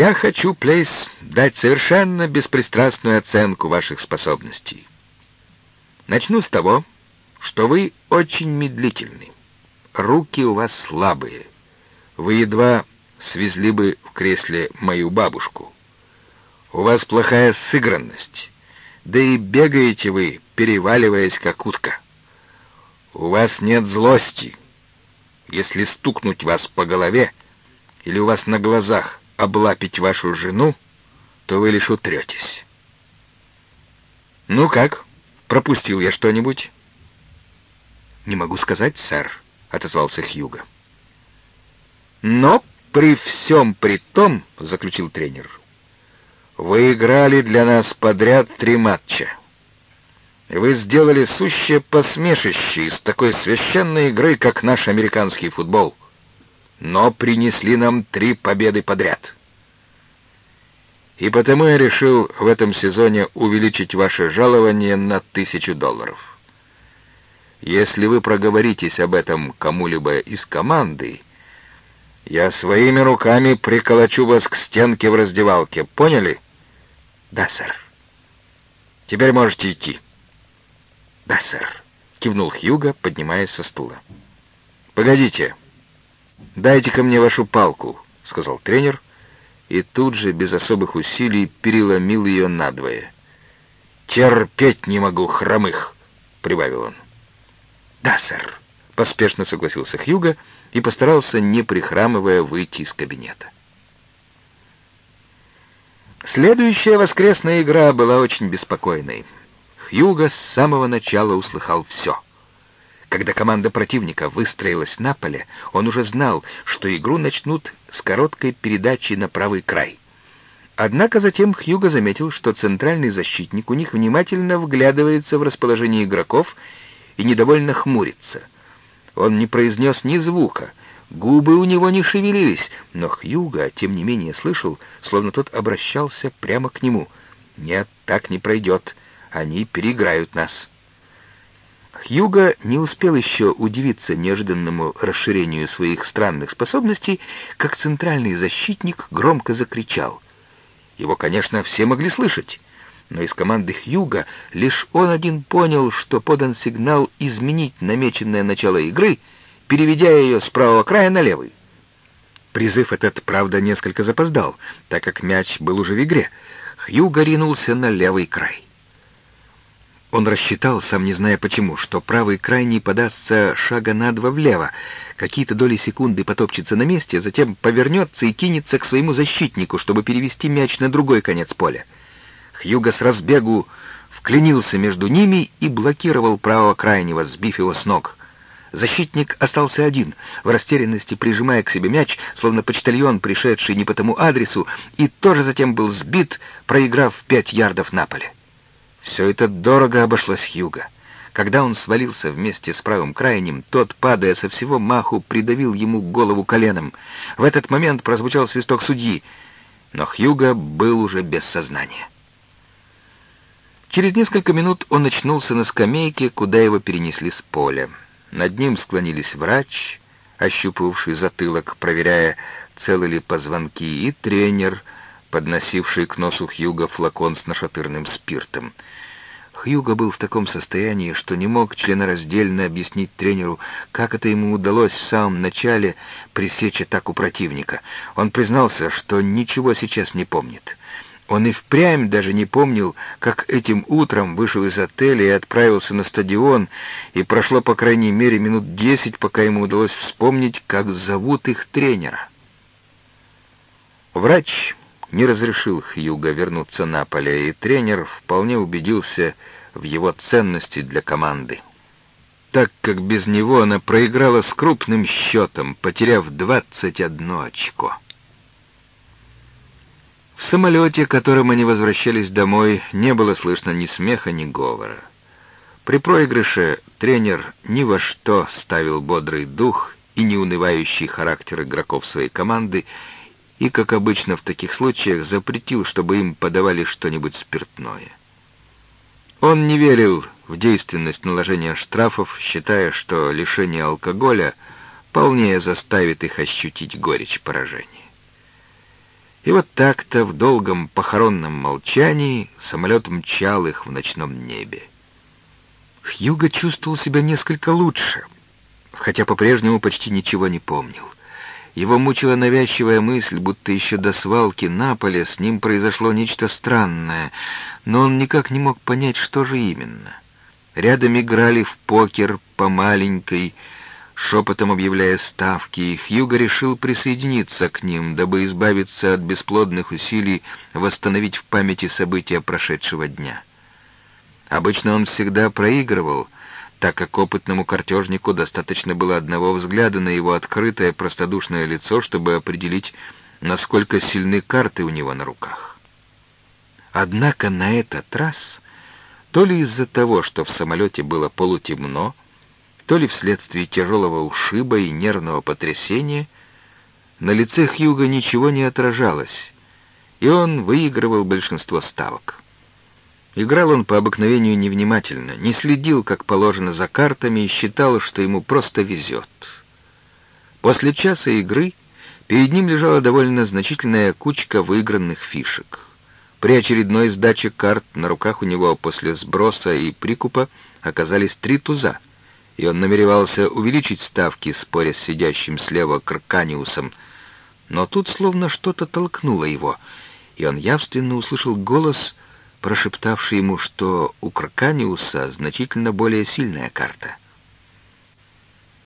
Я хочу, Плейс, дать совершенно беспристрастную оценку ваших способностей. Начну с того, что вы очень медлительны. Руки у вас слабые. Вы едва свезли бы в кресле мою бабушку. У вас плохая сыгранность. Да и бегаете вы, переваливаясь, как утка. У вас нет злости. Если стукнуть вас по голове или у вас на глазах облапить вашу жену, то вы лишь утретесь. Ну как, пропустил я что-нибудь? Не могу сказать, сэр, отозвался Хьюго. Но при всем при том, заключил тренер, вы играли для нас подряд три матча. Вы сделали сущее посмешище из такой священной игры, как наш американский футбол, но принесли нам три победы подряд. И потому я решил в этом сезоне увеличить ваше жалование на тысячу долларов. Если вы проговоритесь об этом кому-либо из команды, я своими руками приколочу вас к стенке в раздевалке. Поняли? Да, сэр. Теперь можете идти. «Да, сэр», — кивнул Хьюго, поднимаясь со стула. «Погодите. Дайте-ка мне вашу палку», — сказал тренер, и тут же, без особых усилий, переломил ее надвое. «Терпеть не могу хромых», — прибавил он. «Да, сэр», — поспешно согласился Хьюго и постарался, не прихрамывая, выйти из кабинета. Следующая воскресная игра была очень беспокойной. Хьюго с самого начала услыхал все. Когда команда противника выстроилась на поле, он уже знал, что игру начнут с короткой передачи на правый край. Однако затем Хьюго заметил, что центральный защитник у них внимательно вглядывается в расположение игроков и недовольно хмурится. Он не произнес ни звука, губы у него не шевелились, но Хьюго, тем не менее, слышал, словно тот обращался прямо к нему. «Нет, так не пройдет. Они переиграют нас. Хьюго не успел еще удивиться неожиданному расширению своих странных способностей, как центральный защитник громко закричал. Его, конечно, все могли слышать, но из команды Хьюга лишь он один понял, что подан сигнал изменить намеченное начало игры, переведя ее с правого края на левый. Призыв этот, правда, несколько запоздал, так как мяч был уже в игре. Хьюго ринулся на левый край. Он рассчитал, сам не зная почему, что правый крайний подастся шага на два влево, какие-то доли секунды потопчется на месте, затем повернется и кинется к своему защитнику, чтобы перевести мяч на другой конец поля. Хьюго с разбегу вклинился между ними и блокировал правого крайнего, сбив его с ног. Защитник остался один, в растерянности прижимая к себе мяч, словно почтальон, пришедший не по тому адресу, и тоже затем был сбит, проиграв пять ярдов на поле. Все это дорого обошлось Хьюга. Когда он свалился вместе с правым крайним, тот, падая со всего маху, придавил ему голову коленом. В этот момент прозвучал свисток судьи, но Хьюга был уже без сознания. Через несколько минут он очнулся на скамейке, куда его перенесли с поля. Над ним склонились врач, ощупывавший затылок, проверяя, целы ли позвонки, и тренер — подносивший к носу Хьюга флакон с нашатырным спиртом. Хьюго был в таком состоянии, что не мог членораздельно объяснить тренеру, как это ему удалось в самом начале пресечь атаку противника. Он признался, что ничего сейчас не помнит. Он и впрямь даже не помнил, как этим утром вышел из отеля и отправился на стадион, и прошло, по крайней мере, минут десять, пока ему удалось вспомнить, как зовут их тренера. Врач не разрешил Хьюга вернуться на поле, и тренер вполне убедился в его ценности для команды. Так как без него она проиграла с крупным счетом, потеряв 21 очко. В самолете, которым они возвращались домой, не было слышно ни смеха, ни говора. При проигрыше тренер ни во что ставил бодрый дух и неунывающий характер игроков своей команды и, как обычно в таких случаях, запретил, чтобы им подавали что-нибудь спиртное. Он не верил в действенность наложения штрафов, считая, что лишение алкоголя полнее заставит их ощутить горечь поражения. И вот так-то в долгом похоронном молчании самолет мчал их в ночном небе. Хьюго чувствовал себя несколько лучше, хотя по-прежнему почти ничего не помнил. Его мучила навязчивая мысль, будто еще до свалки на поле с ним произошло нечто странное, но он никак не мог понять, что же именно. Рядом играли в покер по маленькой, шепотом объявляя ставки, и Хьюго решил присоединиться к ним, дабы избавиться от бесплодных усилий восстановить в памяти события прошедшего дня. Обычно он всегда проигрывал, так как опытному картежнику достаточно было одного взгляда на его открытое простодушное лицо, чтобы определить, насколько сильны карты у него на руках. Однако на этот раз, то ли из-за того, что в самолете было полутемно, то ли вследствие тяжелого ушиба и нервного потрясения, на лице Хьюга ничего не отражалось, и он выигрывал большинство ставок. Играл он по обыкновению невнимательно, не следил, как положено, за картами и считал, что ему просто везет. После часа игры перед ним лежала довольно значительная кучка выигранных фишек. При очередной сдаче карт на руках у него после сброса и прикупа оказались три туза — и он намеревался увеличить ставки, споря с сидящим слева Крканиусом. Но тут словно что-то толкнуло его, и он явственно услышал голос, прошептавший ему, что у Крканиуса значительно более сильная карта —